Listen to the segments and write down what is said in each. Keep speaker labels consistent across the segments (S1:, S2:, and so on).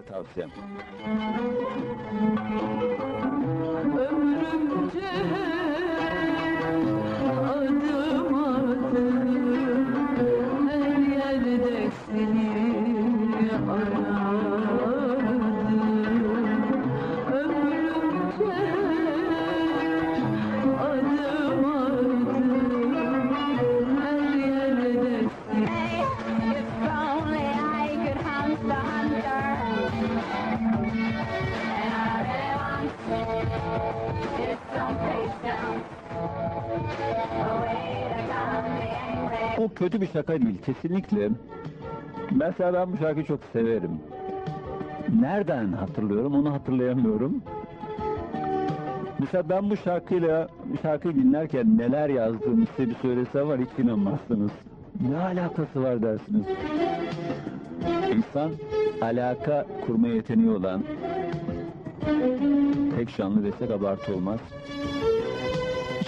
S1: dinlemeni tavsiyem.
S2: Ömrümce adım
S1: kötü bir şaka değil kesinlikle. Mesela ben bu şarkıyı çok severim. Nereden hatırlıyorum onu hatırlayamıyorum. Mesela ben bu şarkıyla şarkıyı dinlerken neler yazdığımı size bir söylesem var hiç inanmazsınız. Ne alakası var dersiniz. İnsan alaka kurma yeteneği olan tek şanlı desek abartı olmaz.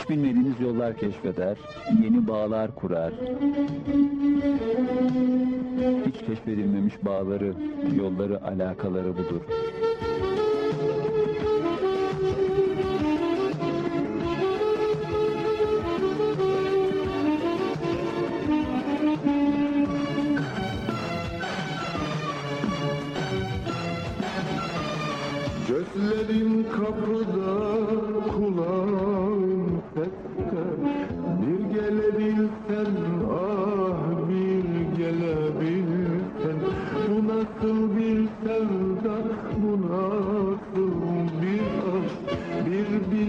S1: Hiç bilmediğiniz yollar keşfeder, yeni bağlar kurar. Hiç keşfedilmemiş bağları, yolları, alakaları budur.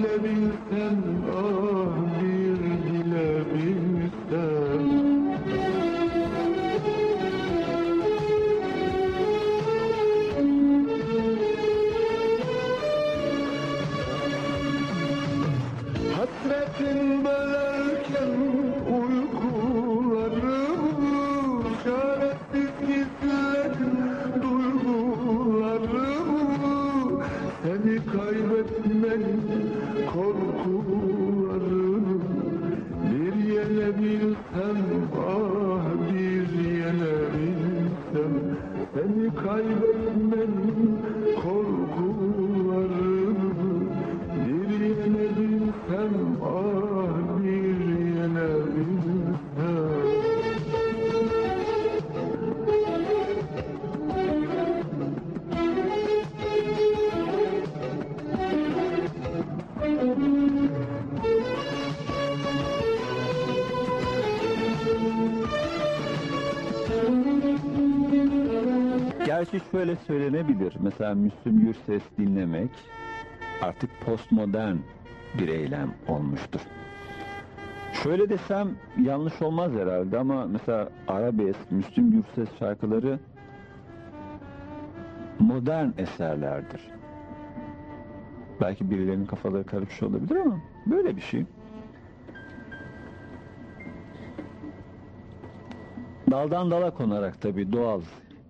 S3: Bir bilebilsen, ah
S1: şöyle söylenebilir. Mesela Müslüm Gürses dinlemek artık postmodern bir eylem olmuştur. Şöyle desem yanlış olmaz herhalde ama mesela arabesk, Müslüm Gürses şarkıları modern eserlerdir. Belki birilerinin kafaları karışmış olabilir ama böyle bir şey. Daldan dala konarak tabii doğal.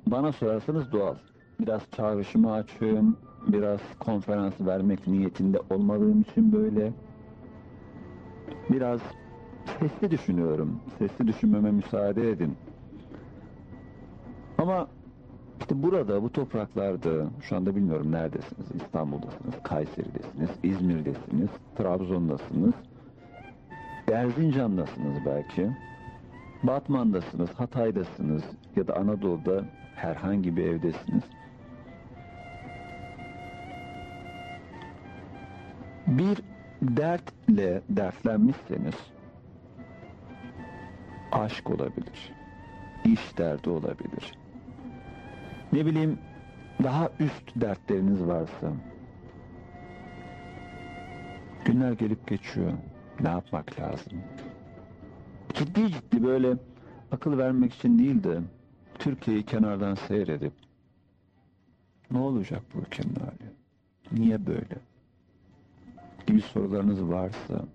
S1: Bana sorarsanız doğal. Biraz çağrışımı açığım, biraz konferans vermek niyetinde olmadığım için böyle. Biraz sesli düşünüyorum. Sesli düşünmeme müsaade edin. Ama işte burada, bu topraklarda, şu anda bilmiyorum neredesiniz. İstanbul'dasınız, Kayseri'desiniz, İzmir'desiniz, Trabzon'dasınız. Erzincan'dasınız belki. Batman'dasınız, Hatay'dasınız ya da Anadolu'da herhangi bir evdesiniz. Bir dertle dertlenmişseniz aşk olabilir, iş derdi olabilir. Ne bileyim daha üst dertleriniz varsa günler gelip geçiyor. Ne yapmak lazım? ciddi ciddi böyle akıl vermek için değil de Türkiye'yi kenardan seyredip ne olacak bu ülkenin hali? Niye böyle? gibi sorularınız varsa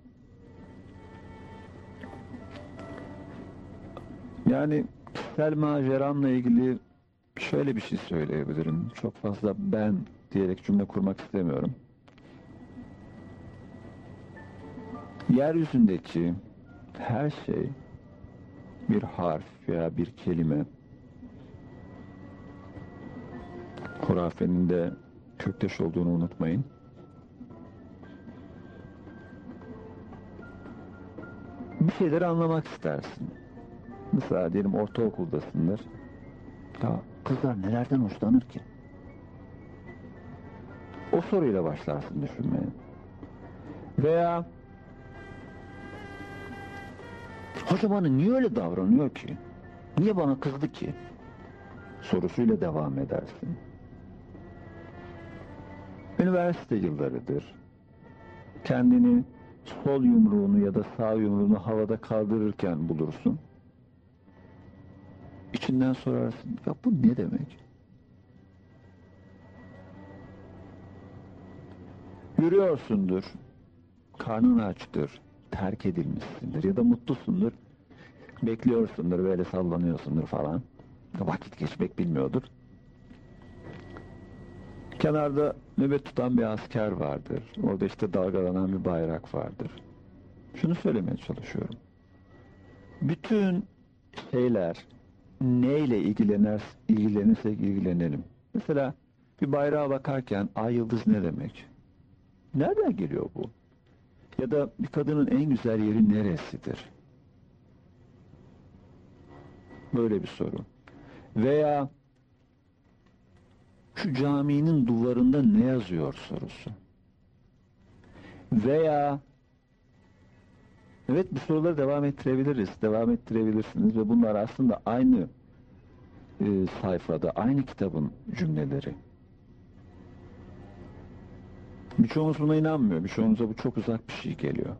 S1: yani kişisel maceramla ilgili şöyle bir şey söyleyebilirim. Çok fazla ben diyerek cümle kurmak istemiyorum. Yeryüzündeki her şey bir harf veya bir kelime Hurafenin de kökteş olduğunu unutmayın. Bir şeyleri anlamak istersin. Mesela diyelim ortaokuldasındır. Ya kızlar nelerden hoşlanır ki? O soruyla başlarsın düşünmeye. Veya Hoca bana niye öyle davranıyor ki? Niye bana kızdı ki? Sorusuyla devam edersin. Üniversite yıllarıdır. Kendini sol yumruğunu ya da sağ yumruğunu havada kaldırırken bulursun. İçinden sorarsın. Ya bu ne demek? Yürüyorsundur. Karnın açtır. Terk edilmişsindir ya da mutlusundur. Bekliyorsundur böyle sallanıyorsundur falan. Vakit geçmek bilmiyordur. Kenarda nöbet tutan bir asker vardır. Orada işte dalgalanan bir bayrak vardır. Şunu söylemeye çalışıyorum. Bütün şeyler neyle ilgilenir, ilgilenirsek ilgilenelim. Mesela bir bayrağa bakarken ay yıldız ne demek? Nereden geliyor bu? Ya da bir kadının en güzel yeri neresidir? Böyle bir soru. Veya şu caminin duvarında ne yazıyor sorusu. Veya evet bu soruları devam ettirebiliriz, devam ettirebilirsiniz ve bunlar aslında aynı e, sayfada, aynı kitabın cümleleri. Birçoğumuz buna inanmıyor. Birçoğumuza bu çok uzak bir şey geliyor.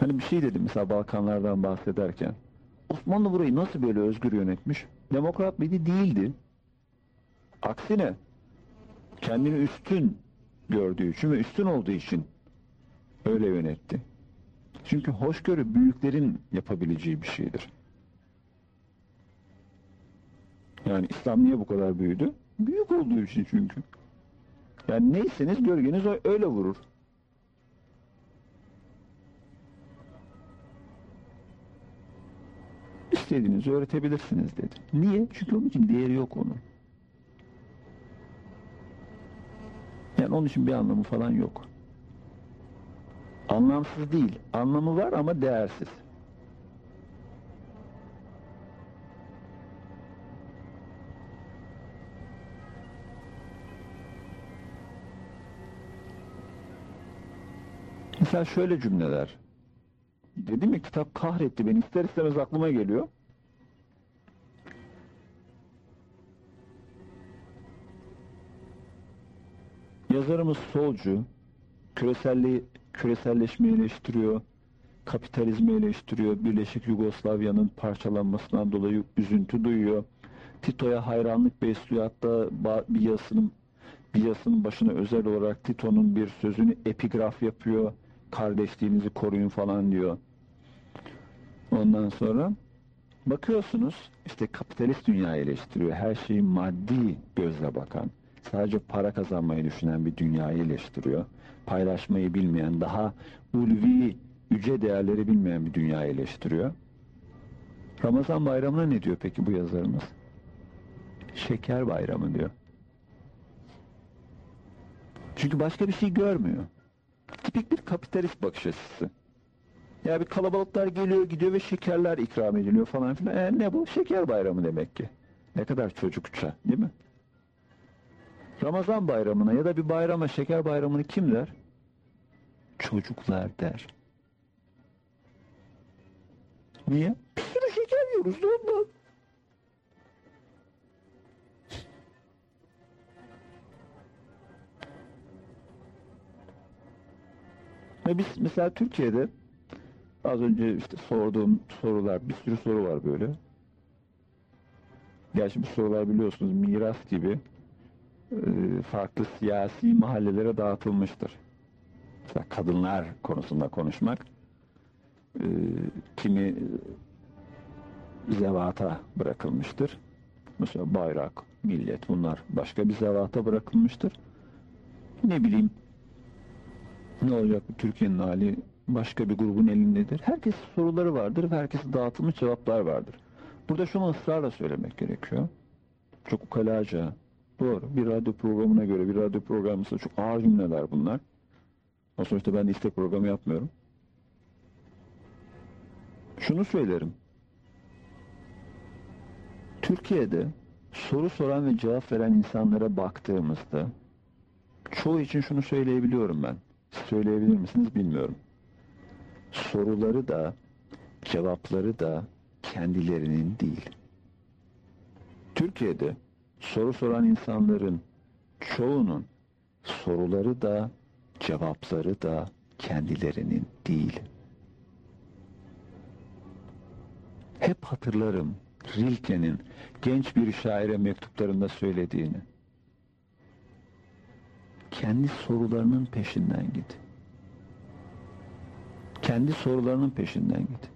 S1: Hani bir şey dedim mesela Balkanlardan bahsederken. Osmanlı burayı nasıl böyle özgür yönetmiş? Demokrat mıydı? Değildi. Aksine kendini üstün gördüğü için ve üstün olduğu için öyle yönetti. Çünkü hoşgörü büyüklerin yapabileceği bir şeydir. Yani İslam niye bu kadar büyüdü? Büyük olduğu için çünkü. Yani neyseniz gölgeniz öyle vurur. İstediğinizi öğretebilirsiniz dedi. Niye? Çünkü onun için değeri yok onun. Yani onun için bir anlamı falan yok. Anlamsız değil. Anlamı var ama değersiz. Mesela şöyle cümleler. Dedim ya kitap kahretti beni ister istemez aklıma geliyor. Yazarımız solcu, küreselliği, küreselleşmeyi eleştiriyor, kapitalizmi eleştiriyor, Birleşik Yugoslavya'nın parçalanmasından dolayı üzüntü duyuyor. Tito'ya hayranlık besliyor hatta bir yazısının bir yazısının başına özel olarak Tito'nun bir sözünü epigraf yapıyor. Kardeşliğinizi koruyun falan diyor. Ondan sonra bakıyorsunuz işte kapitalist dünyayı eleştiriyor. Her şeyi maddi gözle bakan, sadece para kazanmayı düşünen bir dünyayı eleştiriyor. Paylaşmayı bilmeyen, daha ulvi, yüce değerleri bilmeyen bir dünyayı eleştiriyor. Ramazan bayramına ne diyor peki bu yazarımız? Şeker bayramı diyor. Çünkü başka bir şey görmüyor. Tipik bir kapitalist bakış açısı. Ya bir kalabalıklar geliyor gidiyor ve şekerler ikram ediliyor falan filan. E, ne bu? Şeker bayramı demek ki. Ne kadar çocukça değil mi? Ramazan bayramına ya da bir bayrama şeker bayramını kim der? Çocuklar der. Niye? Bir sürü şeker yiyoruz da ondan. Ve biz mesela Türkiye'de az önce işte sorduğum sorular, bir sürü soru var böyle. Gerçi bu sorular biliyorsunuz miras gibi farklı siyasi mahallelere dağıtılmıştır. Mesela kadınlar konusunda konuşmak e, kimi zevata bırakılmıştır. Mesela bayrak, millet bunlar başka bir zevata bırakılmıştır. Ne bileyim ne olacak Türkiye'nin hali başka bir grubun elindedir. Herkes soruları vardır ve herkese dağıtılmış cevaplar vardır. Burada şunu ısrarla söylemek gerekiyor. Çok ukalaca. Doğru. Bir radyo programına göre bir radyo programında çok ağır cümleler bunlar. O sonuçta ben istek programı yapmıyorum. Şunu söylerim. Türkiye'de soru soran ve cevap veren insanlara baktığımızda çoğu için şunu söyleyebiliyorum ben. Söyleyebilir misiniz bilmiyorum. Soruları da cevapları da kendilerinin değil. Türkiye'de soru soran insanların çoğunun soruları da cevapları da kendilerinin değil. Hep hatırlarım Rilke'nin genç bir şaire mektuplarında söylediğini. Kendi sorularının peşinden git. Kendi sorularının peşinden git.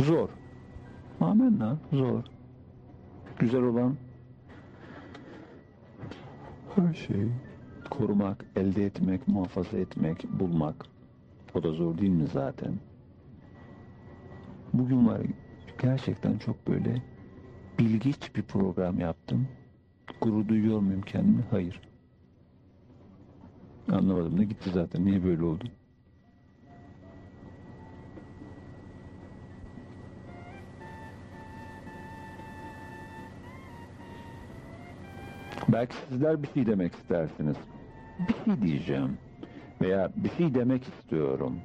S1: Zor. Amenna zor. Güzel olan her şeyi korumak, elde etmek, muhafaza etmek, bulmak. O da zor değil mi zaten? Bugün var gerçekten çok böyle bilgiç bir program yaptım. Gurur duyuyor muyum kendimi? Hayır. Anlamadım da gitti zaten. Niye böyle oldu? Belki sizler bir şey demek istersiniz. Bir şey diyeceğim. Veya bir şey demek istiyorum.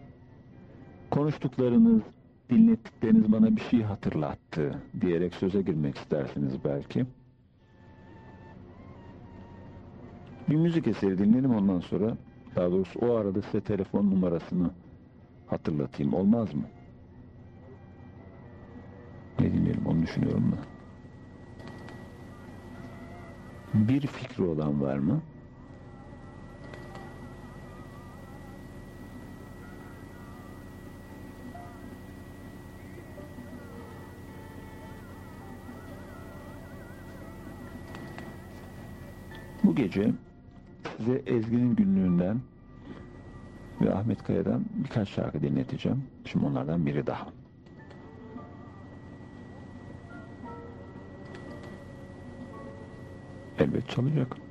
S1: Konuştuklarınız, dinlettikleriniz bana bir şey hatırlattı diyerek söze girmek istersiniz belki. Bir müzik eseri dinleyelim ondan sonra daha doğrusu o arada size telefon numarasını hatırlatayım. Olmaz mı? Ne dinleyelim onu düşünüyorum da. Bir fikri olan var mı? Bu gece size Ezgi'nin günlüğünden ve Ahmet Kaya'dan birkaç şarkı dinleteceğim. Şimdi onlardan biri daha. Elbet çalacak.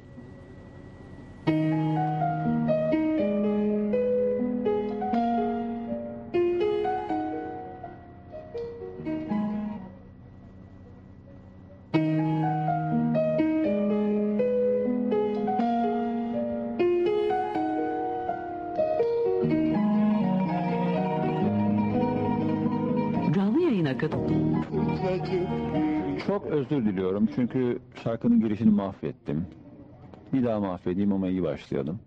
S1: Özür diliyorum çünkü şarkının girişini mahvettim. Bir daha mahvedeyim ama iyi başlayalım.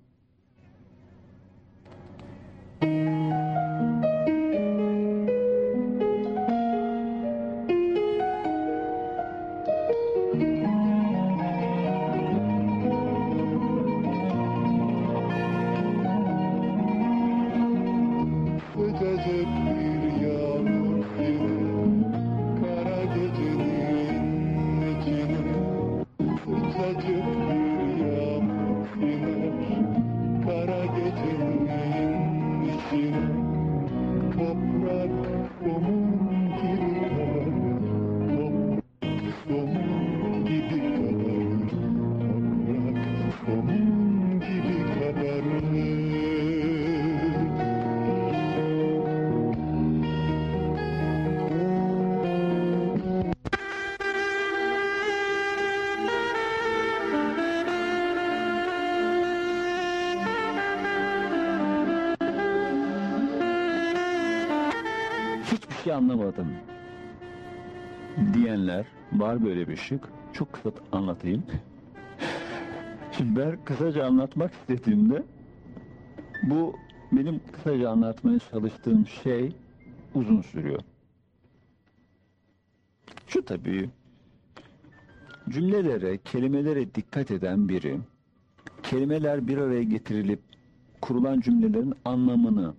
S1: Var böyle bir şık. Çok kısa anlatayım. Şimdi ben kısaca anlatmak istediğimde bu benim kısaca anlatmaya çalıştığım şey uzun sürüyor. Şu tabii cümlelere, kelimelere dikkat eden biri kelimeler bir araya getirilip kurulan cümlelerin anlamını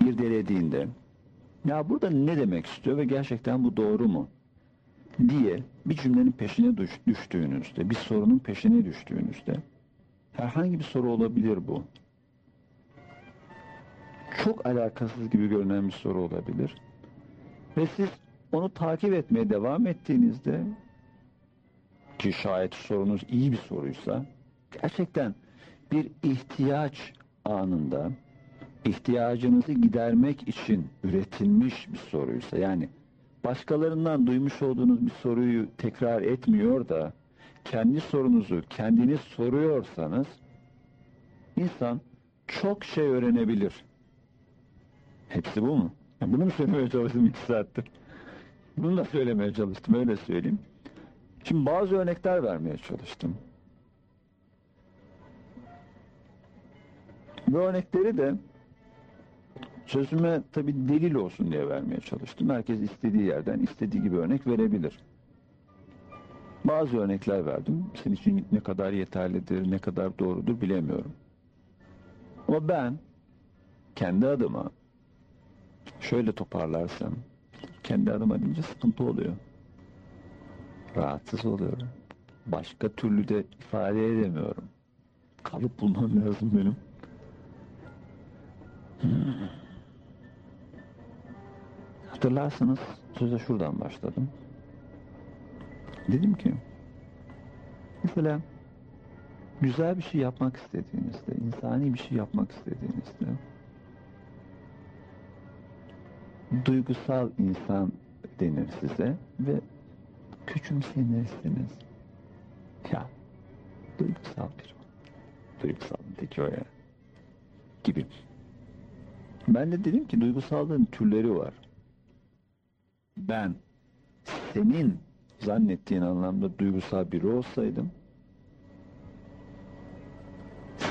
S1: irdelediğinde ya burada ne demek istiyor ve gerçekten bu doğru mu diye bir cümlenin peşine düş- düştüğünüzde, bir sorunun peşine düştüğünüzde Herhangi bir soru olabilir bu. Çok alakasız gibi görünen bir soru olabilir. Ve siz onu takip etmeye devam ettiğinizde ki şayet sorunuz iyi bir soruysa gerçekten bir ihtiyaç anında ihtiyacınızı gidermek için üretilmiş bir soruysa yani başkalarından duymuş olduğunuz bir soruyu tekrar etmiyor da kendi sorunuzu kendiniz soruyorsanız insan çok şey öğrenebilir. Hepsi bu mu? Ya bunu mu söylemeye çalıştım iki saattir? Bunu da söylemeye çalıştım öyle söyleyeyim. Şimdi bazı örnekler vermeye çalıştım. Bu örnekleri de sözüme tabi delil olsun diye vermeye çalıştım. Herkes istediği yerden istediği gibi örnek verebilir. Bazı örnekler verdim. Senin için ne kadar yeterlidir, ne kadar doğrudur bilemiyorum. Ama ben kendi adıma şöyle toparlarsam kendi adıma deyince sıkıntı oluyor. Rahatsız oluyorum. Başka türlü de ifade edemiyorum. Kalıp bulmam lazım benim. Hmm. Hatırlarsanız söze şuradan başladım. Dedim ki mesela güzel bir şey yapmak istediğinizde, insani bir şey yapmak istediğinizde duygusal insan denir size ve küçümsenirsiniz. Ya duygusal bir duygusal teki o ya gibi. Ben de dedim ki duygusallığın türleri var. Ben senin zannettiğin anlamda duygusal biri olsaydım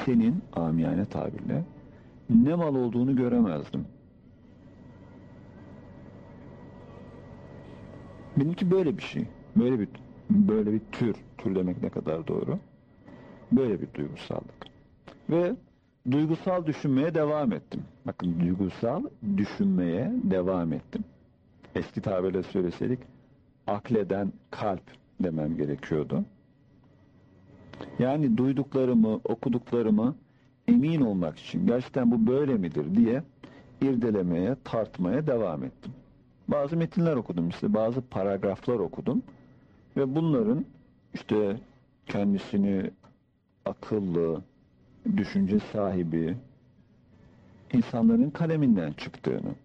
S1: senin amiyane tabirle ne mal olduğunu göremezdim. Benimki böyle bir şey. Böyle bir böyle bir tür. Tür demek ne kadar doğru. Böyle bir duygusallık. Ve duygusal düşünmeye devam ettim. Bakın duygusal düşünmeye devam ettim. Eski tabirle söyleseydik akleden kalp demem gerekiyordu. Yani duyduklarımı, okuduklarımı emin olmak için gerçekten bu böyle midir diye irdelemeye, tartmaya devam ettim. Bazı metinler okudum işte, bazı paragraflar okudum ve bunların işte kendisini akıllı, düşünce sahibi insanların kaleminden çıktığını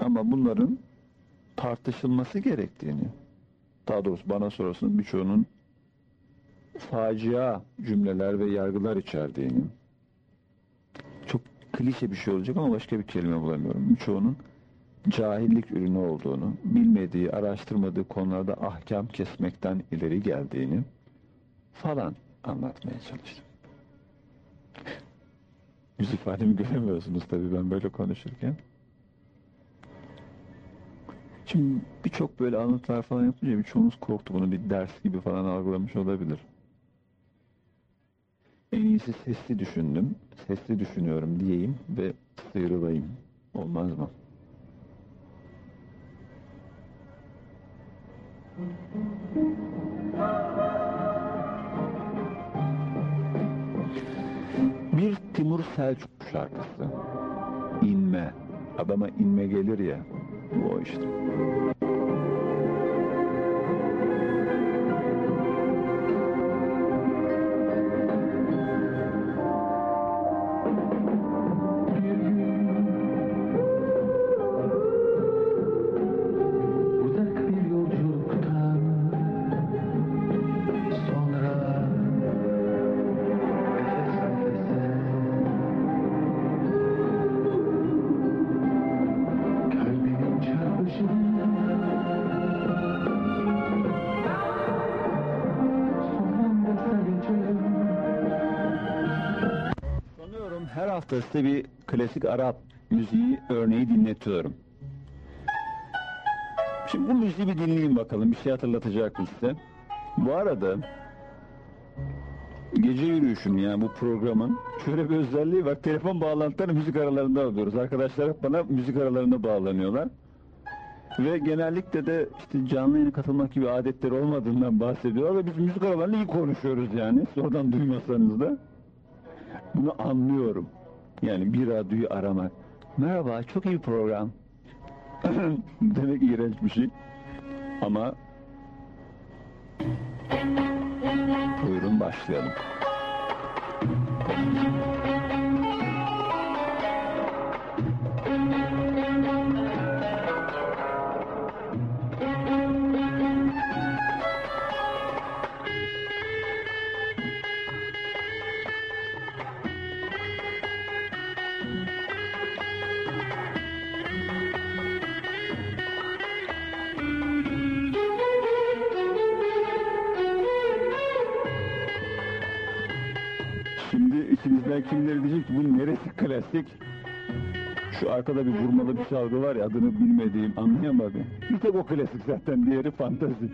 S1: ama bunların tartışılması gerektiğini daha doğrusu bana sorarsanız birçoğunun facia cümleler ve yargılar içerdiğini çok klişe bir şey olacak ama başka bir kelime bulamıyorum. Birçoğunun cahillik ürünü olduğunu, bilmediği, araştırmadığı konularda ahkam kesmekten ileri geldiğini falan anlatmaya çalıştım. Yüz ifademi göremiyorsunuz tabii ben böyle konuşurken. Şimdi birçok böyle anlatılar falan yapınca birçoğunuz korktu bunu bir ders gibi falan algılamış olabilir. En iyisi sesli düşündüm, sesli düşünüyorum diyeyim ve sıyrılayım. Olmaz mı? Bir Timur Selçuk şarkısı. İnme. Adama inme gelir ya. Bu size bir klasik Arap müziği örneği dinletiyorum. Şimdi bu müziği bir dinleyin bakalım. Bir şey hatırlatacak mı size? Bu arada gece yürüyüşüm yani bu programın şöyle bir özelliği var. Telefon bağlantılarını müzik aralarında alıyoruz. Arkadaşlar bana müzik aralarında bağlanıyorlar. Ve genellikle de işte canlı yayına katılmak gibi adetleri olmadığından bahsediyor ve biz müzik aralarında iyi konuşuyoruz yani. Sonradan duymasanız da. Bunu anlıyorum. Yani bir radyoyu aramak. Merhaba, çok iyi program. Demek iğrenç bir şey. Ama buyurun başlayalım. Şimdi Şu arkada bir vurmalı bir çalgı var ya adını bilmediğim anlayamadım. Bir tek o klasik zaten diğeri fantazi.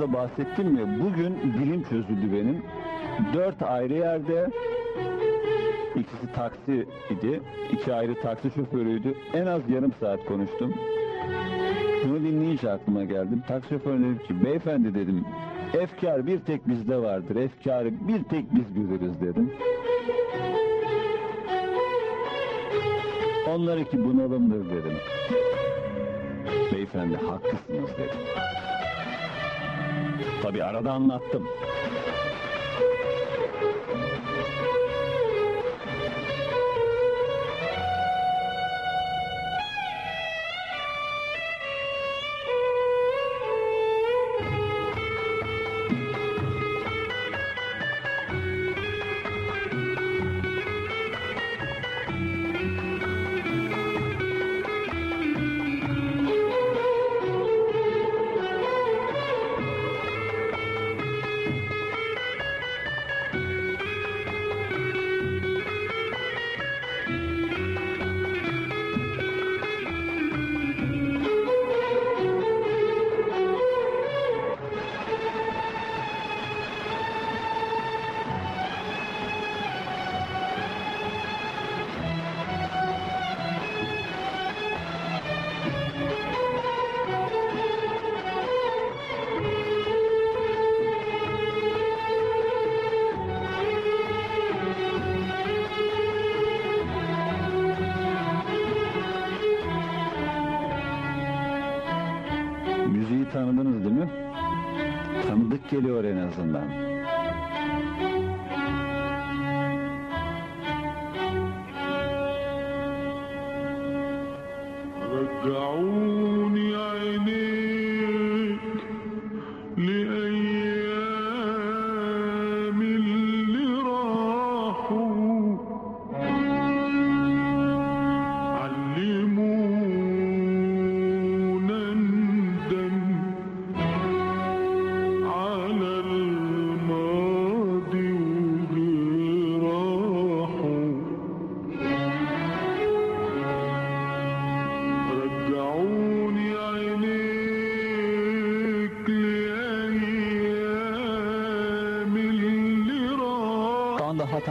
S1: Da bahsettim ya bugün dilim çözüldü benim. Dört ayrı yerde ikisi taksi idi. iki ayrı taksi şoförüydü. En az yarım saat konuştum. Bunu dinleyince aklıma geldim. Taksi şoförüne dedim ki beyefendi dedim efkar bir tek bizde vardır. Efkarı bir tek biz biliriz dedim. Onlarınki bunalımdır dedim. Beyefendi haklısınız dedi. Tabi arada anlattım.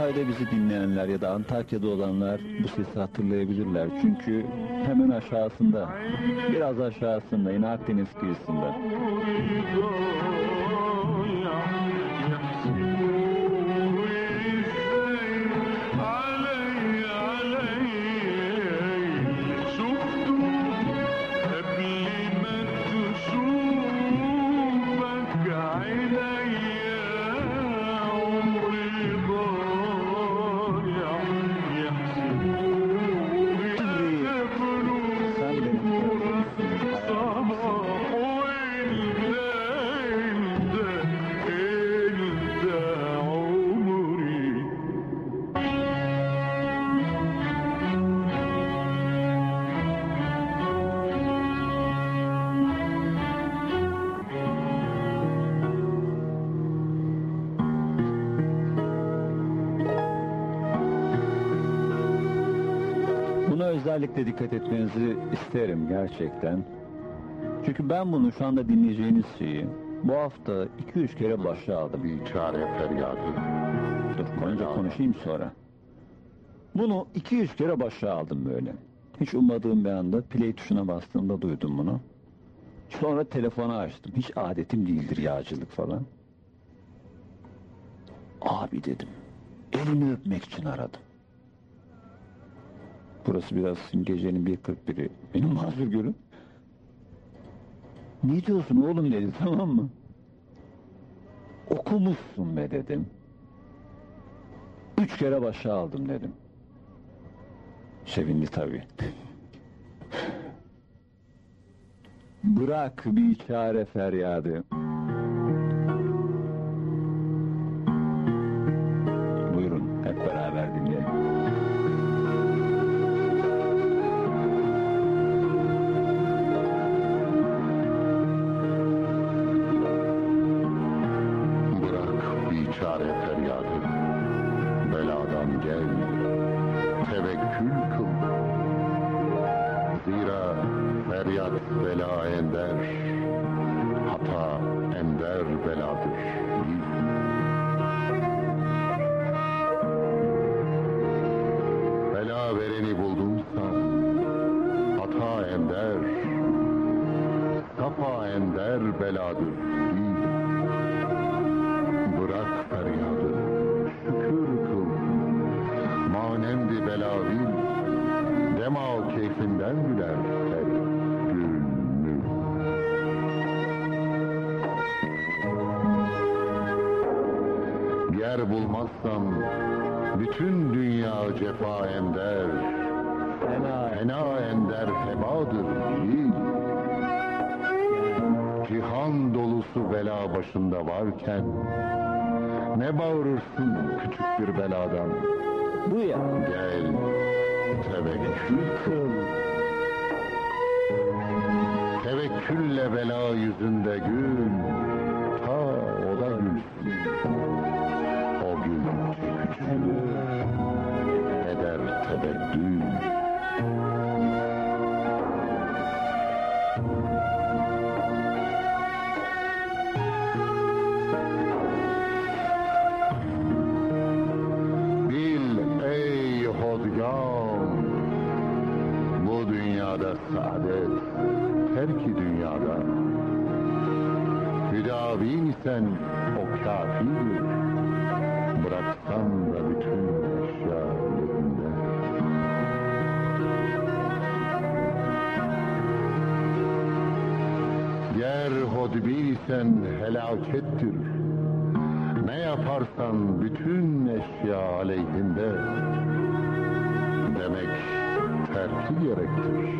S1: Hatay'da bizi dinleyenler ya da Antakya'da olanlar bu sesi hatırlayabilirler. Çünkü hemen aşağısında, biraz aşağısında, yine Akdeniz kıyısında. Özellikle dikkat etmenizi isterim gerçekten. Çünkü ben bunu şu anda dinleyeceğiniz şeyi bu hafta 2-3 kere başa aldım.
S4: Bir çare feryadı.
S1: Dur önce konuşayım sonra. Bunu 2-3 kere başa aldım böyle. Hiç ummadığım bir anda play tuşuna bastığımda duydum bunu. Sonra telefonu açtım. Hiç adetim değildir yağcılık falan. Abi dedim. Elini öpmek için aradım. Burası biraz gecenin 1.41'i. Benim mazur görün. Ne diyorsun oğlum dedi tamam mı? Okumuşsun be dedim. Üç kere başa aldım dedim. Sevindi tabii. Bırak bir çare feryadı.
S4: Başında varken ne bağırırsın küçük bir beladan?
S1: Bu ya.
S4: Gel tevekkül kıl. Tevekkülle bela yüzünde gül. İsen o kafirdir Bıraksan da bütün eşya elinde Yer hodbin isen helakettir. Ne yaparsan bütün eşya aleyhinde demek terki gerektir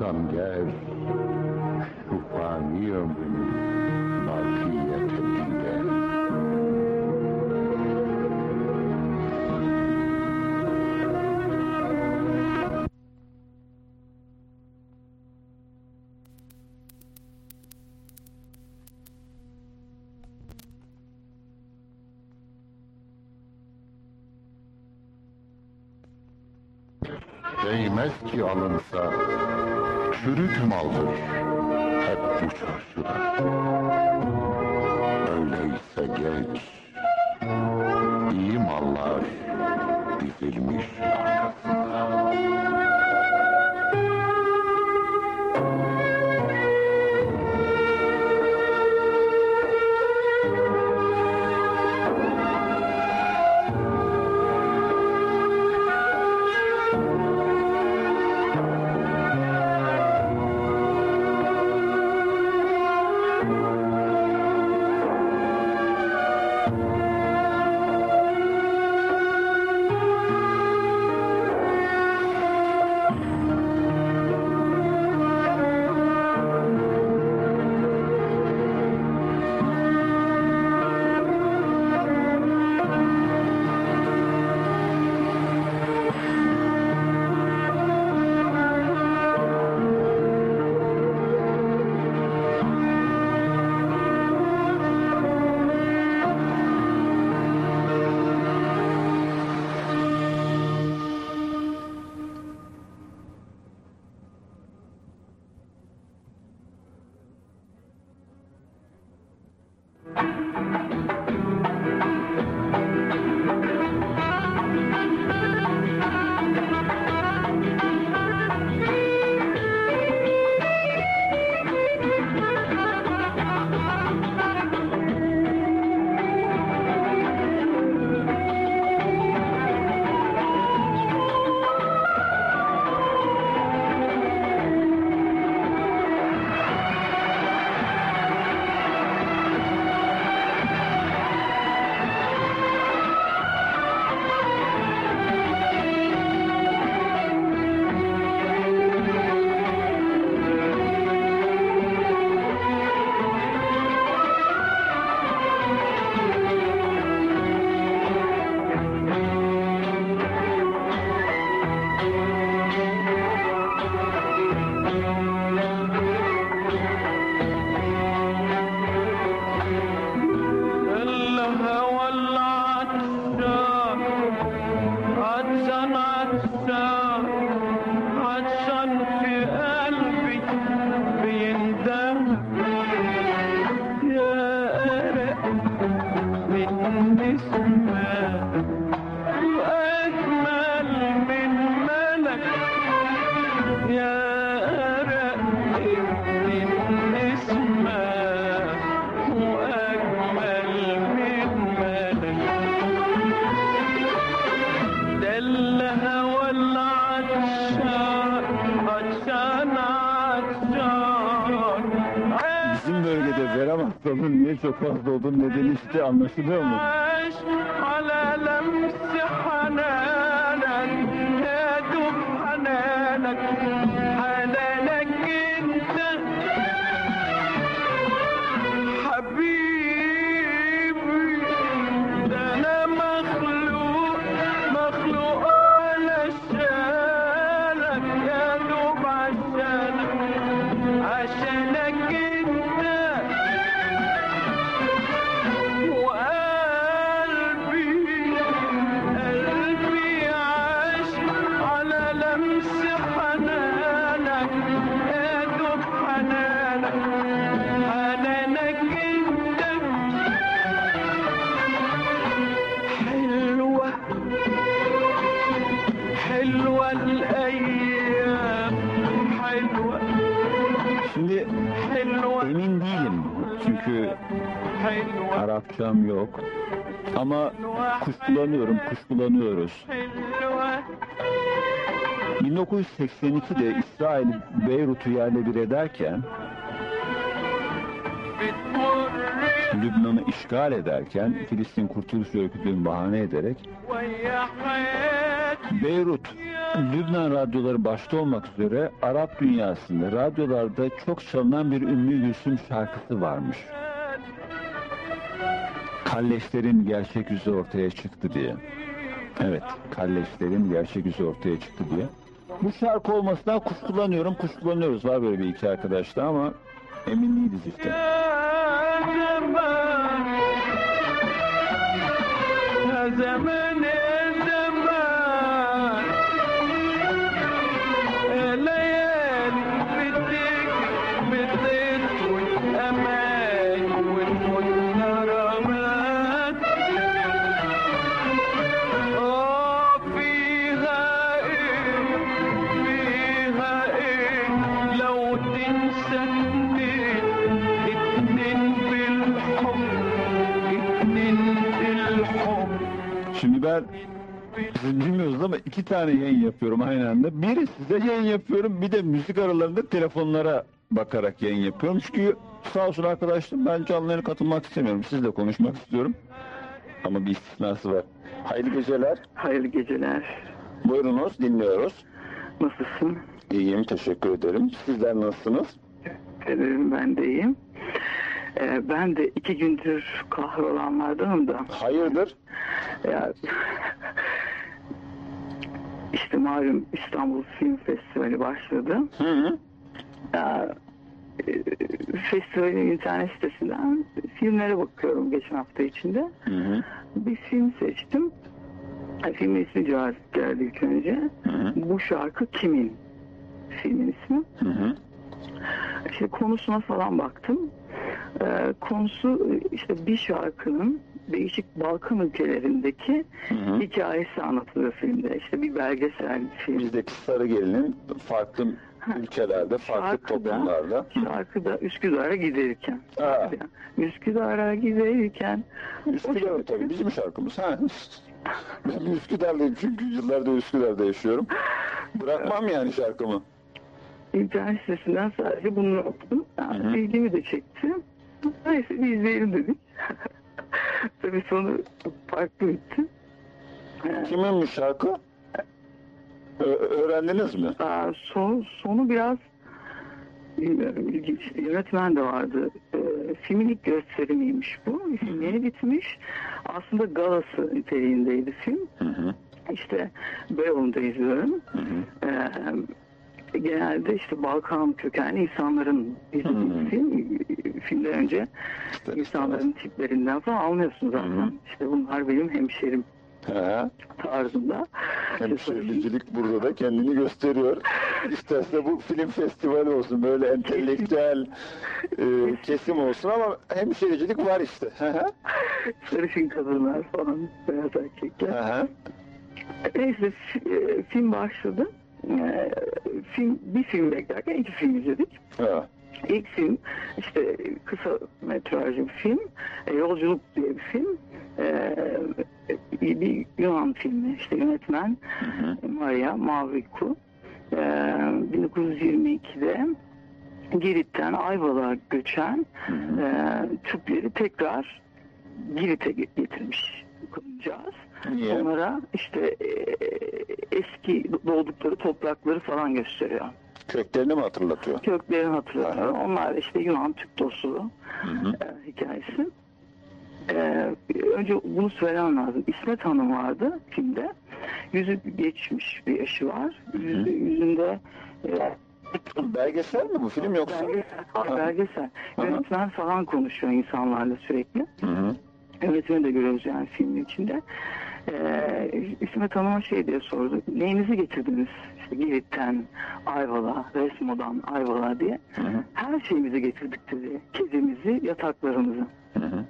S4: istiyorsan gel, şu fani ömrünü bakiyete bilde. Değmez ki alınsa, çürük maldır hep bu çarşıda. Öyleyse geç, iyi mallar dizilmiş arkasında.
S1: Nedeni işte imkan yok. Ama kuşkulanıyorum, kuşkulanıyoruz. 1982'de İsrail Beyrut'u yerle bir ederken Lübnan'ı işgal ederken Filistin Kurtuluş Örgütü'nü bahane ederek Beyrut, Lübnan radyoları başta olmak üzere Arap dünyasında radyolarda çok çalınan bir ünlü Gülsüm şarkısı varmış kalleşlerin gerçek yüzü ortaya çıktı diye. Evet, kalleşlerin gerçek yüzü ortaya çıktı diye. Bu şarkı olmasına kuşkulanıyorum, kuşkulanıyoruz. Var böyle bir iki arkadaşta ama emin değiliz işte. Her zaman, her zaman, iki tane yayın yapıyorum aynı anda. Biri size yayın yapıyorum, bir de müzik aralarında telefonlara bakarak yayın yapıyorum. Çünkü sağ olsun arkadaşlar ben canlı yayına katılmak istemiyorum. Sizle konuşmak istiyorum. Ama bir istisnası var. Hayırlı geceler.
S5: Hayırlı geceler.
S1: Buyurunuz, dinliyoruz.
S5: Nasılsın?
S1: İyiyim, teşekkür ederim. Sizler nasılsınız?
S5: Ederim ben de iyiyim. Ee, ben de iki gündür kahrolanlardanım da.
S1: Hayırdır?
S5: Ya, işte malum İstanbul Film Festivali başladı.
S1: Hı hı.
S5: Ya, e, festivalin internet sitesinden filmlere bakıyorum geçen hafta içinde.
S1: Hı hı.
S5: Bir film seçtim. Filmin ismi cazip geldi ilk önce.
S1: Hı hı.
S5: Bu şarkı kimin? Filmin ismi.
S1: Hı hı.
S5: İşte konusuna falan baktım. Ee, konusu işte bir şarkının değişik Balkan ülkelerindeki
S1: Hı hı.
S5: hikayesi anlatılıyor filmde. İşte bir belgesel film.
S1: Bizdeki sarı gelinin farklı ülkelerde, farklı
S5: Şarkıda-
S1: toplumlarda.
S5: Şarkıda Üsküdar'a giderken.
S1: Ha.
S5: Üsküdar'a giderken
S1: Üsküdar tabii bizim şarkımız. Ha. Ben Üsküdar'dayım çünkü yıllardır Üsküdar'da yaşıyorum. Bırakmam yani şarkımı.
S5: internet sitesinden sadece bunu okudum. Yani ilgimi de çekti. Neyse bir izleyelim dedik. Tabii sonu farklı bitti. Ee,
S1: Kiminmiş şarkı? Ö- öğrendiniz mi?
S5: Aa, son, sonu biraz bilmiyorum ilginç. Yönetmen de vardı. Ee, filmin ilk gösterimiymiş bu. Film yeni bitmiş. Aslında galası niteliğindeydi film.
S1: Hı hı.
S5: İşte Beyoğlu'nda izliyorum.
S1: Hı hı.
S5: Ee, genelde işte Balkan kökenli insanların izlediği
S1: Hmm.
S5: bir film. Filmden önce
S1: İşte-
S5: insanların tiplerinden falan anlıyorsun zaten.
S1: Hı.
S5: İşte bunlar benim hemşerim
S1: He.
S5: tarzında.
S1: Hemşehricilik burada da kendini gösteriyor. İsterse bu film festivali olsun, böyle entelektüel e, kesim olsun ama hemşehricilik var işte.
S5: Sarışın kadınlar falan, beyaz erkekler. Neyse e, film başladı. E, film bir film beklerken iki film izledik.
S1: Ha.
S5: İlk film işte kısa metrajlı bir film. E, Yolculuk diye bir film. E, bir Yunan filmi işte yönetmen Maria Mavrikou. E, 1922'de Girit'ten Ayvalık'a göçen e, Türkleri tekrar Girit'e getirmiş kadıncağız.
S1: Niye?
S5: Onlara işte e, eski doğdukları toprakları falan gösteriyor.
S1: Köklerini mi hatırlatıyor?
S5: Köklerini hatırlatıyor.
S1: Aha.
S5: Onlar işte Yunan Türk dostluğu
S1: Hı hı.
S5: e, hikayesi. E, önce bunu söylemem lazım. İsmet Hanım vardı filmde. Yüzü geçmiş bir yaşı var. Yüzü, yüzünde e,
S1: Belgesel mi bu film yoksa?
S5: belgesel, ha, belgesel. Yönetmen falan konuşuyor insanlarla sürekli.
S1: Hı hı.
S5: Yönetmeni de görüyoruz yani filmin içinde. Ee, İsmet Hanım'a şey diye sordu. Neyinizi getirdiniz? İşte Girit'ten Ayvalık'a, Resmo'dan Ayvalık'a diye.
S1: Hı hı.
S5: Her şeyimizi getirdik dedi. Kedimizi, yataklarımızı.
S1: Hı hı.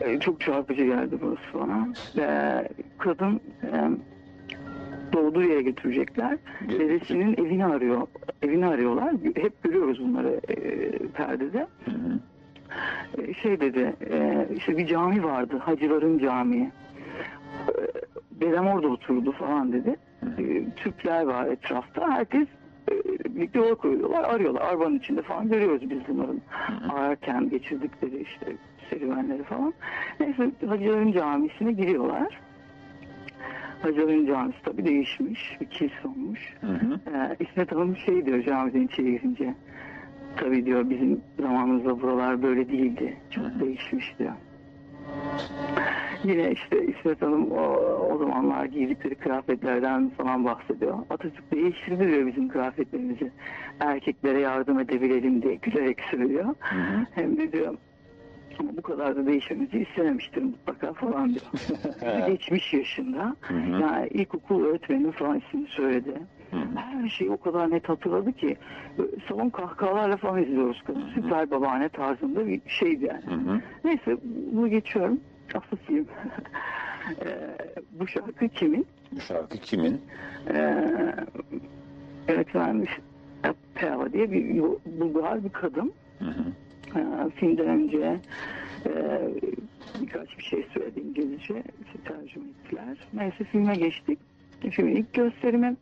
S5: Ee, çok çarpıcı geldi burası bana. Ee, kadın e, doğduğu yere götürecekler. Dedesinin evini arıyor. Evini arıyorlar. Hep görüyoruz bunları e, perdede.
S1: Hı hı.
S5: E, şey dedi, e, işte bir cami vardı, Hacıların Camii. E, Dedem orada oturdu falan dedi. E, Türkler var etrafta, herkes e, birlikte yola koyuyorlar, arıyorlar. Arabanın içinde falan görüyoruz biz bunların ararken geçirdikleri işte serüvenleri falan. Neyse Hacıların Camisi'ne giriyorlar. Hacıların Camisi tabii değişmiş, bir kilise olmuş.
S1: Hı hı.
S5: Ee, İsmet Hanım şey diyor camiden içeri girince. Tabii diyor bizim zamanımızda buralar böyle değildi. Çok değişmiş diyor. Yine işte İsmet Hanım o, o zamanlar giydikleri kıyafetlerden falan bahsediyor. Atatürk değiştirdi diyor bizim kıyafetlerimizi. Erkeklere yardım edebilelim diye gülerek söylüyor. Hem de diyor ama bu kadar da değişmemizi istememiştir mutlaka falan diyor. Geçmiş yaşında.
S1: hı.
S5: Yani ilkokul öğretmeninin falan ismini söyledi. Her şeyi o kadar net hatırladı ki salon kahkahalarla falan izliyoruz kadın. Süper babaanne tarzında bir şeydi yani.
S1: Hı hı.
S5: Neyse bunu geçiyorum. Asıl film. Ee, bu şarkı kimin?
S1: Bu şarkı kimin?
S5: Ee, yönetmenmiş Peva diye bir Bulgar bir kadın.
S1: Hı hı.
S5: Ee, filmden önce e, birkaç bir şey söyledi İngilizce. tercüme ettiler. Neyse filme geçtik. Filmin ilk gösterimi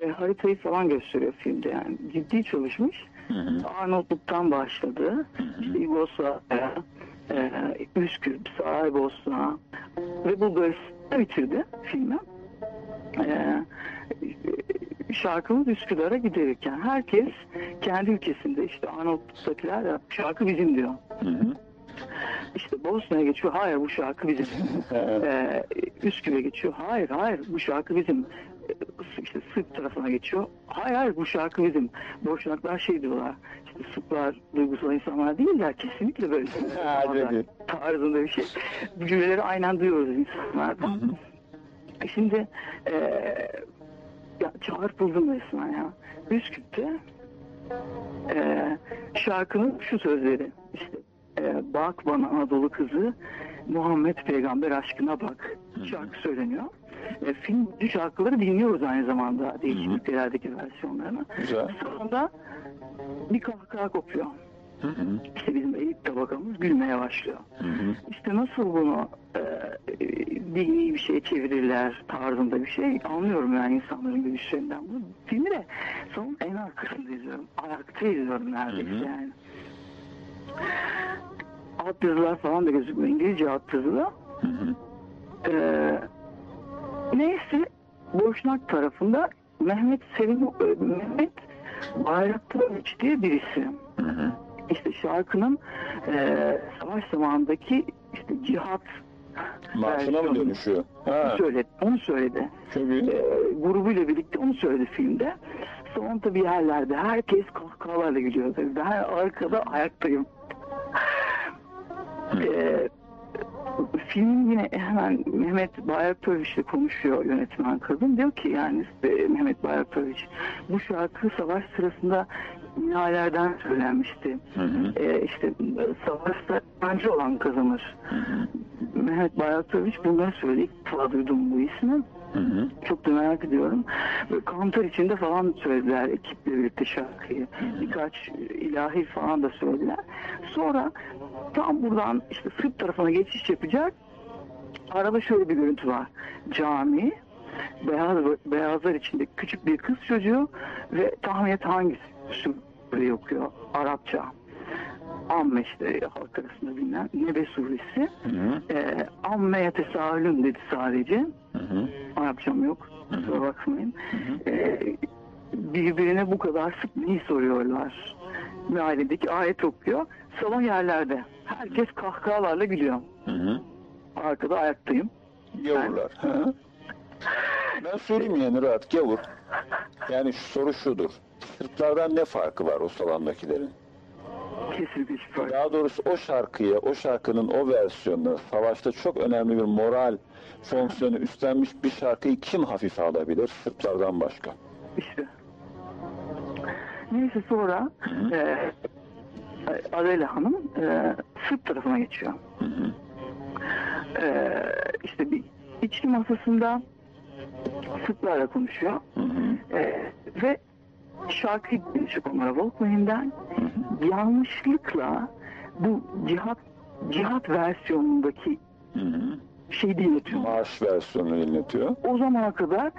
S5: e, haritayı falan gösteriyor filmde yani. Ciddi çalışmış.
S1: Hı hı.
S5: Arnavutluk'tan başladı. İşte Yugoslavya, e, Üsküp, Saraybosna ve Bulgaristan'da bitirdi filmi. E, şarkımız Üsküdar'a giderirken herkes kendi ülkesinde işte Arnavutluk'takiler ya, şarkı bizim diyor.
S1: Hı hı.
S5: İşte Bosna'ya geçiyor. Hayır bu şarkı bizim. ee, Üsküp'e geçiyor. Hayır hayır bu şarkı bizim. İşte Sırp tarafına geçiyor. Hayır hayır bu şarkı bizim. Boşnaklar şey diyorlar. İşte Sırplar duygusal insanlar değiller. Kesinlikle böyle. Tarzında bir şey. Bu cümleleri aynen duyuyoruz insanlardan. Şimdi eee ya çarpıldım resmen ya. Üsküp'te eee şarkının şu sözleri işte eee, bak bana Anadolu kızı Muhammed peygamber aşkına bak şarkı söyleniyor. E, film bu şarkıları dinliyoruz aynı zamanda değişik ülkelerdeki versiyonlarını.
S1: Güzel.
S5: Sonunda bir kahkaha kopuyor.
S1: Hı hı.
S5: İşte bizim elit tabakamız gülmeye başlıyor.
S1: Hı hı.
S5: İşte nasıl bunu e, e, dini bir şey çevirirler tarzında bir şey anlıyorum yani insanların görüşlerinden. Bu filmi de sonun en arkasında izliyorum. Ayakta izliyorum neredeyse
S1: Hı hı.
S5: yani. Alt yazılar falan da gözükmüyor. İngilizce alt yazılı.
S1: Hı hı.
S5: Ee, neyse Boşnak tarafında Mehmet Sevim e, Mehmet Bayraktaroviç diye birisi.
S1: Hı hı.
S5: İşte şarkının e, savaş zamanındaki işte cihat
S1: Marşına mı dönüşüyor? Ha,
S5: söyledi. Onu söyledi.
S1: iyi.
S5: E, grubuyla birlikte onu söyledi filmde. Sonra tabii yerlerde herkes kahkahalarla gülüyor. Tabii ben arkada ayaktayım. E, film yine hemen Mehmet Bayraktaroviç ile konuşuyor yönetmen kadın. Diyor ki yani e, Mehmet Bayraktaroviç bu şarkı savaş sırasında binalardan söylenmişti.
S1: Hı hı.
S5: E, işte savaşta yabancı olan kazanır. Mehmet Bayraktaroviç bunları defa duydum bu ismi.
S1: Hı hı.
S5: Çok da merak ediyorum. Böyle kantar içinde falan söylediler ekiple birlikte şarkıyı. Birkaç ilahi falan da söylediler. Sonra tam buradan işte Sırp tarafına geçiş yapacak. Arada şöyle bir görüntü var. Cami, beyaz beyazlar içinde küçük bir kız çocuğu ve tahmin et hangisi sure okuyor Arapça. Amme işte halk arasında bilinen Nebe suresi.
S1: Hı hı.
S5: Ee, Amme yetesâhülün dedi sadece.
S1: Hı hı.
S5: Arapçam yok. Kusura bakmayın. Ee, birbirine bu kadar sık neyi soruyorlar. Mealedeki ayet okuyor. Salon yerlerde. Herkes kahkahalarla gülüyor.
S1: Hı hı.
S5: Arkada ayaktayım.
S1: Gavurlar. Hı hı. Ben söyleyeyim yani rahat gavur. Yani şu soru şudur. Sırplardan ne farkı var o salondakilerin?
S5: Kesinlikle hiçbir fark.
S1: Daha doğrusu o şarkıya, o şarkının o versiyonu, savaşta çok önemli bir moral fonksiyonu üstlenmiş bir şarkıyı kim hafife alabilir? Sırplardan başka.
S5: İşte. Neyse sonra e, Adela Hanım e, Sırp tarafına geçiyor.
S1: Hı hı.
S5: E, işte bir içki masasında Sırplarla konuşuyor.
S1: Hı hı.
S5: E, ve şarkıyı dinleyecek onlara Volkmann'den yanlışlıkla bu cihat cihat versiyonundaki
S1: Hı hı.
S5: Şeyi dinletiyor.
S1: Marş versiyonunu dinletiyor.
S5: O zamana kadar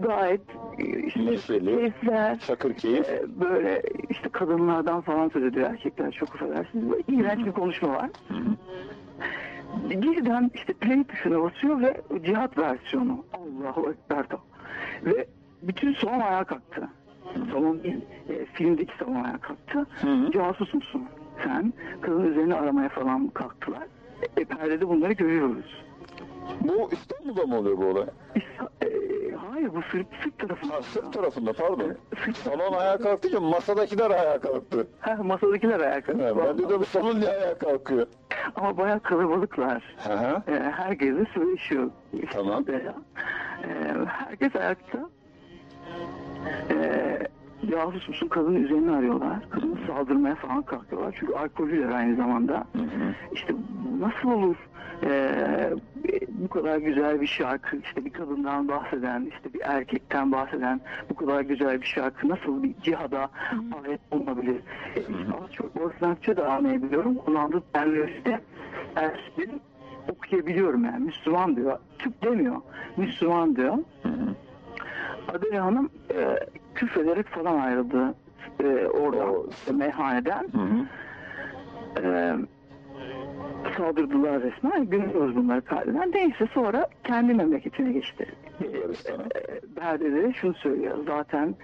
S5: gayet e, işte
S1: Neşeli.
S5: keyifler,
S1: Şakır keyif.
S5: e, böyle işte kadınlardan falan söz ediyor erkekler çok affedersiniz. Böyle iğrenç bir konuşma var. Birden işte play tuşuna basıyor ve cihat versiyonu. Allahu Ekber. Ve bütün salon ayağa kalktı. Salon değil, e, filmdeki salon ayağa kalktı.
S1: Hı hı.
S5: Casus musun sen? Kızın üzerine aramaya falan kalktılar. E, perdede bunları görüyoruz.
S1: Bu İstanbul'da mı oluyor bu olay?
S5: İs- e, hayır bu Sırp, Sırp tarafında.
S1: Ha, Sırp tarafında pardon.
S5: Sırp
S1: Salon ayağa kalktı masadakiler ayağa kalktı.
S5: Ha, masadakiler ayağa kalktı.
S1: Ha, ben de bu salon niye ayağa kalkıyor?
S5: Ama bayağı kalabalıklar.
S1: Hı hı.
S5: E, herkes de söyleşiyor.
S1: Tamam.
S5: İşte, e, herkes ayakta. E, casus musun kadının üzerine arıyorlar. Kadını saldırmaya falan kalkıyorlar. Çünkü alkollüler aynı zamanda.
S1: Hı hı.
S5: İşte nasıl olur e, bu kadar güzel bir şarkı işte bir kadından bahseden işte bir erkekten bahseden bu kadar güzel bir şarkı nasıl bir cihada? E, işte az çok Boznankça da anlayabiliyorum. Kullandığı teröriste Ersin okuyabiliyorum yani Müslüman diyor. Türk demiyor. Müslüman diyor. Adile Hanım e, küfrederek falan ayrıldı e, oradan
S1: O-
S5: meyhaneden.
S1: Hı hı.
S5: Ee, saldırdılar resmen. Görüyoruz bunları kaydeden. Neyse sonra kendi memleketine geçti.
S1: Bulgaristan'a.
S5: Ee, Berde'de şunu söylüyor. Zaten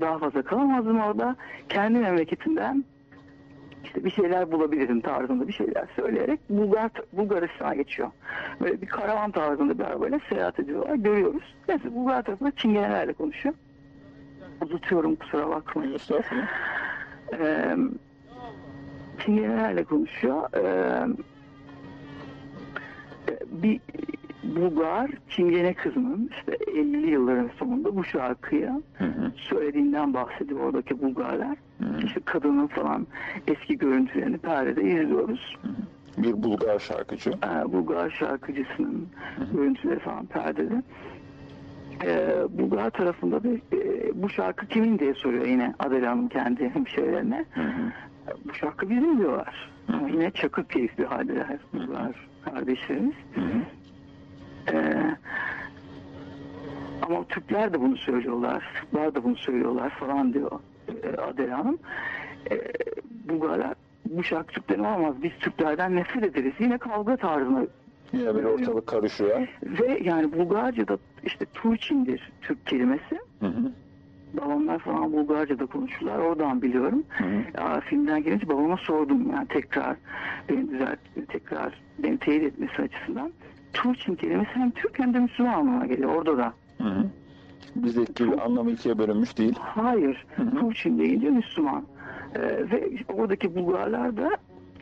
S5: daha fazla kalamazdım orada. Kendi memleketinden işte bir şeyler bulabilirim tarzında bir şeyler söyleyerek Bulgar, Bulgaristan'a geçiyor. Böyle bir karavan tarzında bir arabayla seyahat ediyorlar. Görüyoruz. Neyse Bulgar tarafında çingenelerle konuşuyor. Uzatıyorum kusura bakmayın.
S1: Estağfurullah.
S5: Ee, Çingenelerle konuşuyor. Ee, bir Bulgar Çingene kızının işte 50'li yılların sonunda bu şarkıyı
S1: Hı hı.
S5: söylediğinden bahsediyor oradaki Bulgarlar.
S1: Hı.
S5: İşte kadının falan eski görüntülerini perdede izliyoruz.
S1: Bir Bulgar şarkıcı.
S5: Ee, Bulgar şarkıcısının görüntüleri falan perdede. Ee, Bulgar tarafında da e, bu şarkı kimin diye soruyor yine Adel Hanım kendi hemşehrilerine. Bu şarkı bizim diyorlar. Ama yine çakır keyifli haldeler Bulgar kardeşlerimiz. Ee, ama Türkler de bunu söylüyorlar, Sırplar da bunu söylüyorlar falan diyor e, Adel Hanım. Ee, Bulgarlar bu şarkı Türklerin olmaz. Biz Türklerden nefret ederiz. Yine kavga tarzına
S1: Yine bir ortalık karışıyor.
S5: ve yani Bulgarca'da işte Turçin'dir Türk kelimesi.
S1: Hı hı.
S5: Babamlar falan Bulgarca'da konuşurlar. Oradan biliyorum.
S1: Hı hı.
S5: Ya, filmden gelince babama sordum yani tekrar beni düzelt, tekrar beni teyit etmesi açısından. Turçin kelimesi hem Türk hem de Müslüman anlamına geliyor orada da.
S1: Hı hı. Bizdeki anlamı ikiye bölünmüş değil.
S5: Hayır.
S1: Hı hı.
S5: Turçin deyince Müslüman. Ee, ve oradaki Bulgarlar da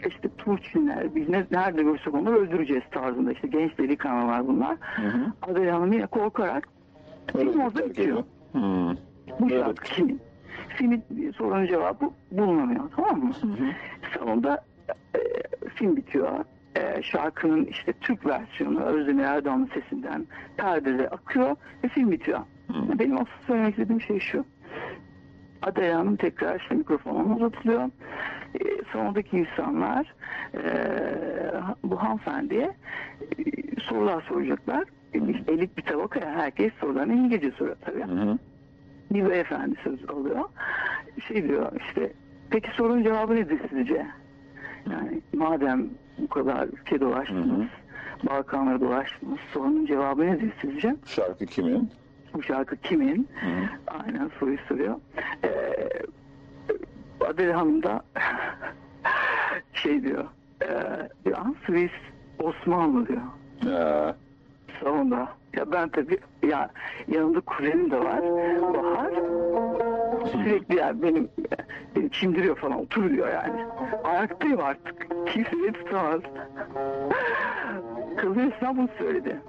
S5: işte Tuğçinler, biz ne, nerede görsek onları öldüreceğiz tarzında. işte genç delikanlılar bunlar.
S1: hı.
S5: Adel Hanım yine korkarak film orada bitiyor.
S1: Hmm.
S5: Bu
S1: Evet.
S5: şarkı kimin? Filmin sorunun cevabı bulunamıyor tamam mı? Sonunda e, film bitiyor. E, şarkının işte Türk versiyonu Özdemir Erdoğan'ın sesinden perdede akıyor ve film bitiyor. Benim asıl söylemek istediğim şey şu. Adel Hanım tekrar işte mikrofonuna uzatılıyor. Salondaki insanlar e, bu hanımefendiye e, sorular soracaklar. Elit bir tabaka ya herkes sorularını İngilizce soruyor tabii
S1: Hı hı.
S5: bir beyefendi söz alıyor. Şey diyor işte peki sorunun cevabı nedir sizce? Yani madem bu kadar ülke dolaştınız,
S1: Hı
S5: Balkanları dolaştınız, sorunun cevabı nedir sizce?
S1: Şarkı kimin?
S5: Bu şarkı kimin?
S1: Hı hı.
S5: Aynen soruyu soruyor. Ee, Adel Hanım da şey diyor, e, an Swiss Osmanlı diyor
S1: Ya.
S5: salonda. Ya ben tabii ya yanımda kuzenim de var. Bahar. Sürekli yani benim beni çimdiriyor falan oturuyor yani. Ayaktayım artık. Kimse beni tutamaz. Kızı Esna bunu söyledi.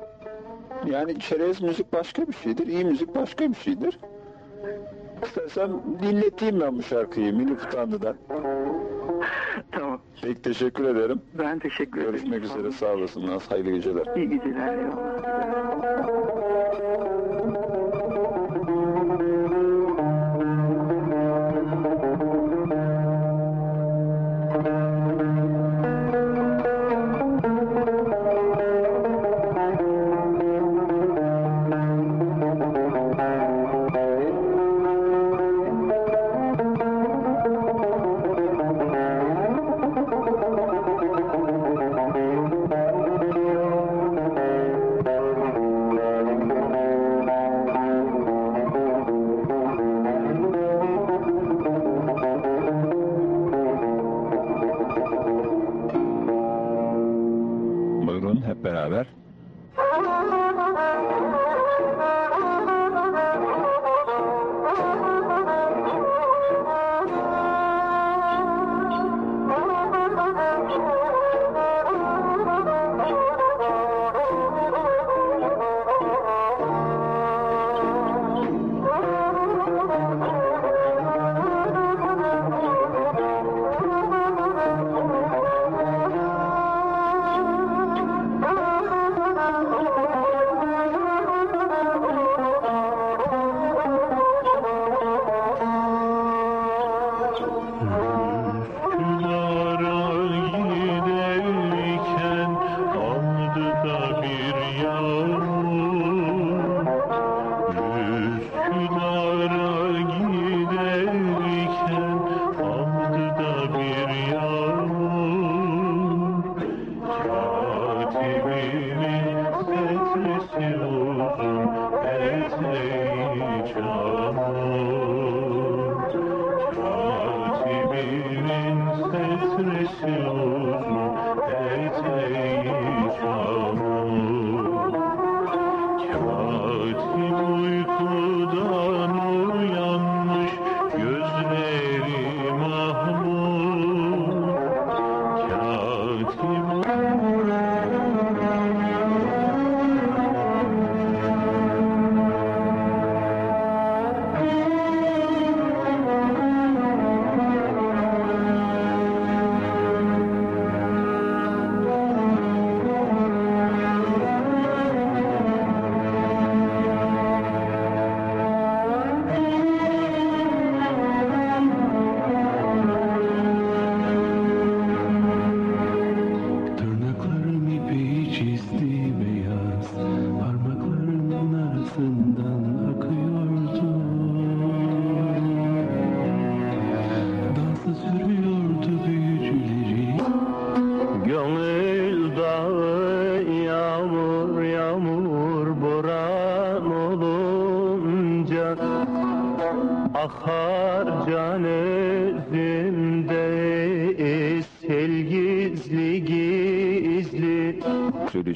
S1: Yani çerez müzik başka bir şeydir, iyi müzik başka bir şeydir. İstersen dinleteyim ben bu şarkıyı Mini Kutandı'dan.
S5: Tamam.
S1: Peki teşekkür ederim.
S5: Ben teşekkür ederim.
S1: Görüşmek üzere sağ olasın. Hayırlı geceler.
S5: İyi geceler. Eyvallah.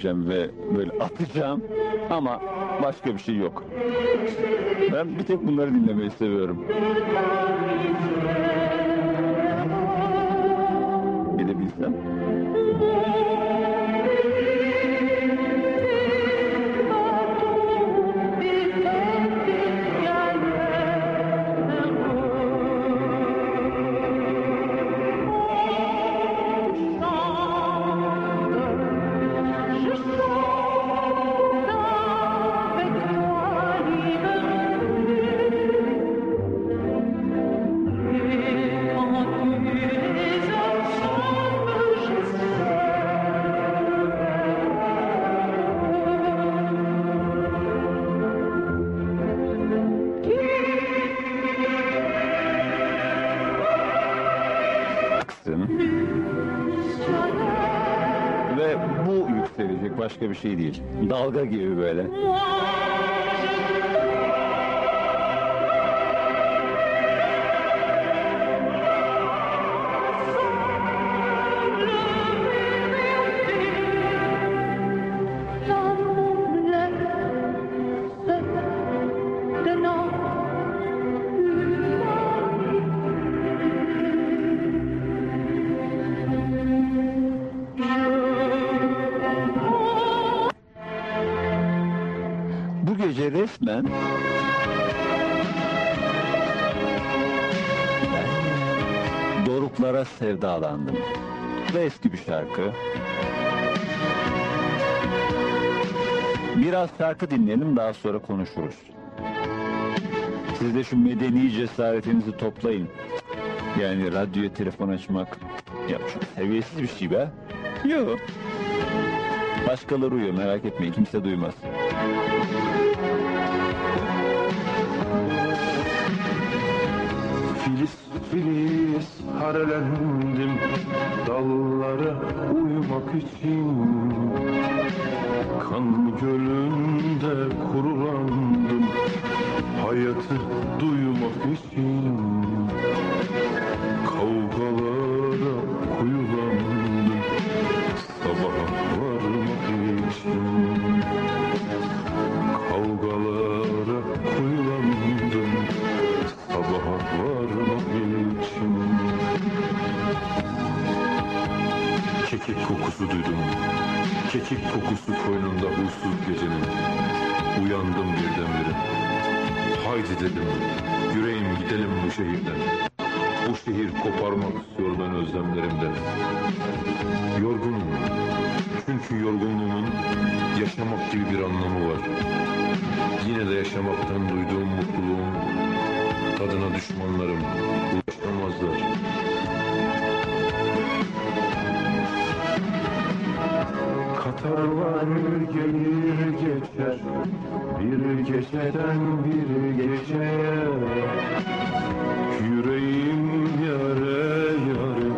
S1: Söyleyeceğim ve böyle atacağım ama başka bir şey yok. Ben bir tek bunları dinlemeyi seviyorum. Şey değil. Dalga gibi böyle. Bu da eski bir şarkı. Biraz şarkı dinleyelim daha sonra konuşuruz. Siz de şu medeni cesaretinizi toplayın. Yani radyoya telefon açmak ya çok seviyesiz bir şey be. Yok. Başkaları uyuyor merak etmeyin kimse duymaz.
S6: Filiz filiz harelendim dallara uyumak için. Kan gölünde kurulandım hayatı duymak için kokusu duydum. Kekik kokusu koynunda huysuz gecenin. Uyandım birdenbire. Haydi dedim Yüreğim gidelim bu şehirden. Bu şehir koparmak istiyor ben özlemlerimden. Yorgunum. Çünkü yorgunluğumun Yaşamak gibi bir anlamı var. Yine de yaşamaktan duyduğum mutluluğun Tadına düşmanlarım Katarlar gelir geçer Bir geceden bir geceye Yüreğim yare yare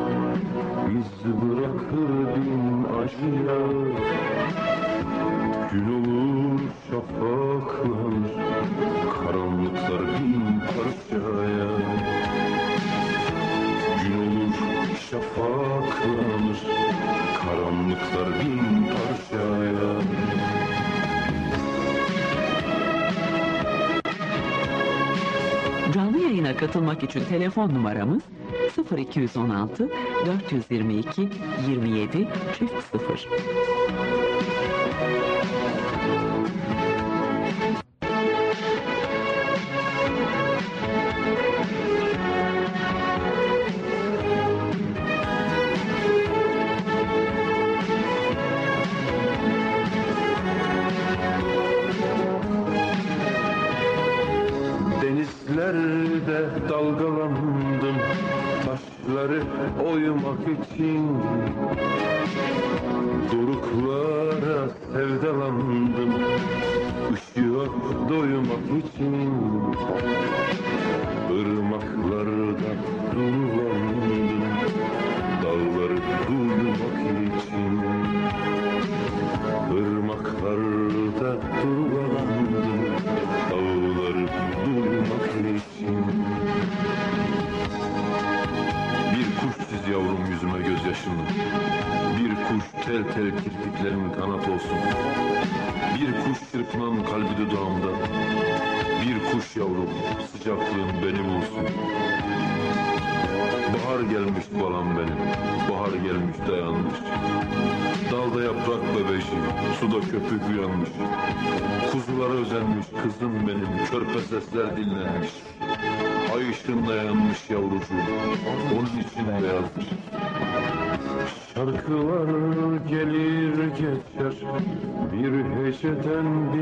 S6: İz bırakır bin acıya Gün olur şafaklanır Karanlıklar bin parçaya Gün olur şafaklanır Karanlıklar bin
S7: Yayına katılmak için telefon numaramız 0216 422 27 çift 0.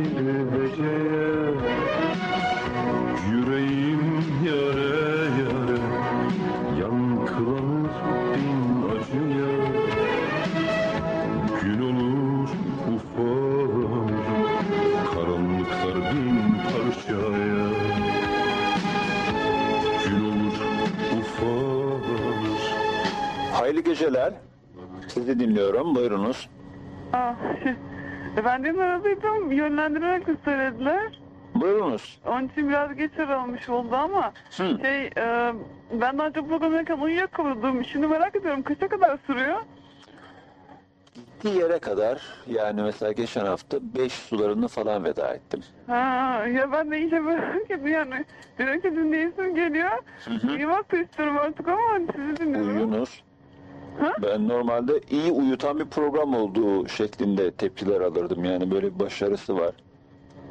S6: heceye Yüreğim yare yare Yankılanır bin acıya Gün olur ufalanır Karanlıklar bin parçaya Gün olur ufalanır
S1: Hayırlı geceler. Sizi dinliyorum. Buyurunuz.
S8: Ah, şey, efendim aradıydım. Yönlendirerek mi söylediler?
S1: Buyurunuz.
S8: Onun için biraz geç aramış oldu ama
S1: Hı.
S8: şey e, ben daha önce program yaparken uyuyakalıyordum. Şimdi merak ediyorum kaça kadar sürüyor?
S1: Gittiği yere kadar yani mesela geçen hafta 5 sularını falan veda ettim.
S8: Ha, ya ben de iyice merak ettim yani. Direkt dinleyesim geliyor. Uyumak da istiyorum artık ama hani sizi dinliyorum.
S1: Uyuyunuz. Ben normalde iyi uyutan bir program olduğu şeklinde tepkiler alırdım. Yani böyle bir başarısı var.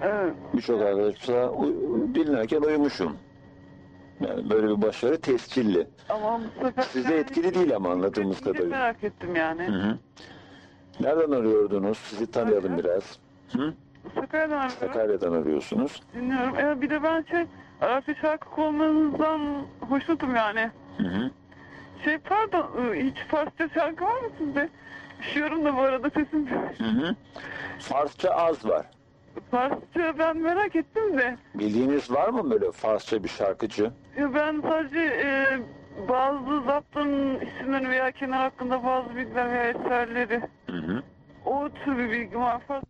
S8: Evet.
S1: Birçok arkadaşımsa dinlerken uyumuşum. Yani böyle bir başarı tescilli.
S8: Ama bu sefer...
S1: Sizde etkili değil ama anladığımız kadarıyla.
S8: merak ettim yani.
S1: Hı hı. Nereden arıyordunuz? Sizi tanıyalım biraz. Hı?
S8: Sakarya'dan arıyorum.
S1: Sakarya'dan arıyorsunuz.
S8: Dinliyorum. Evet bir de ben şey Arapça şarkı kullanmanızdan hoşnutum yani.
S1: Hı hı.
S8: Şey pardon ıı, hiç Farsça şarkı var mı sizde? Üşüyorum da bu arada sesim.
S1: Hı hı. Farsça az var.
S8: Farsça ben merak ettim de.
S1: Bildiğiniz var mı böyle Farsça bir şarkıcı?
S8: Ya ben sadece e, bazı zaptın isimleri veya kenar hakkında bazı bilgiler veya eserleri.
S1: Hı hı.
S8: O tür bir bilgim var. Farsça